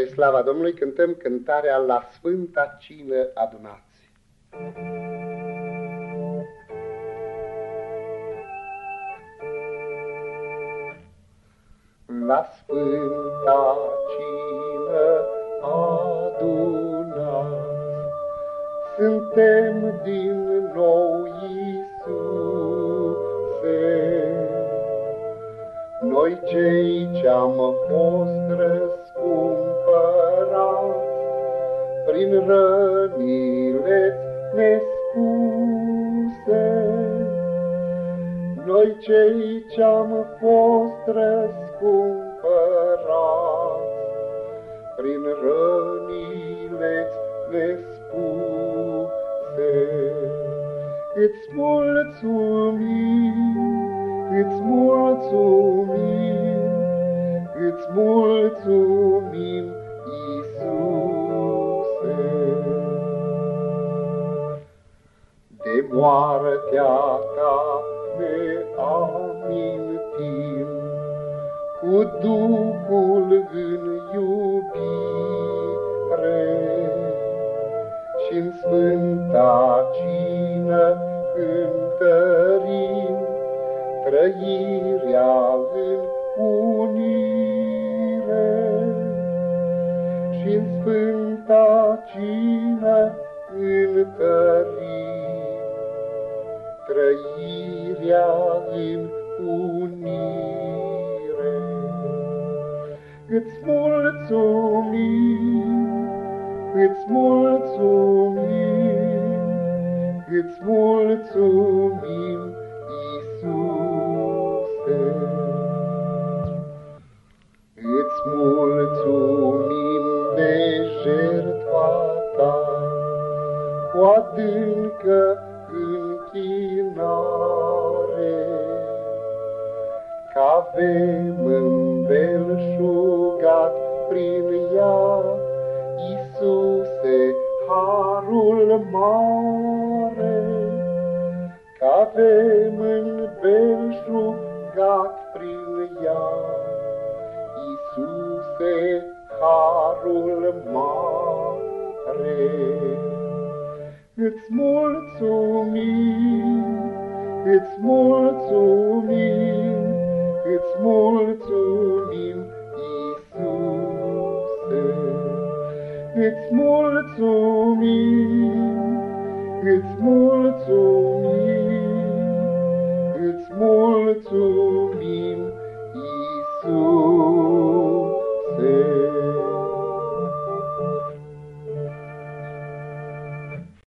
Spre slava Domnului cântăm cântarea la Sfânta Cină adunați. La Sfânta Cină adunați, Suntem din nou Iisuse, Noi cei ce-am fost nespuse. Noi cei ce-am fost răscumpărați, prin rănile nespuse. Îți mulțumim, îți mulțumim, îți mulțumim, moartea ta ne amintim, cu Duhul în iubire? Și în Sfânta Cină întărim trăirea în unire. Și în Sfânta Cină întărim trăirea în unire. Îți mulțumim, îți mulțumim, îți mulțumim, Iisuse. Îți mulțumim de jertfa ta, cu adâncă avem îmbelșugat prin ea, Iisuse, harul mare, Că avem îmbelșugat prin ea, Iisuse, harul mare. Îți mulțumim, îți mulțumim, îți mulțumim, Iisuse. Îți mulțumim, îți mulțumim, îți mulțumim, Iisuse.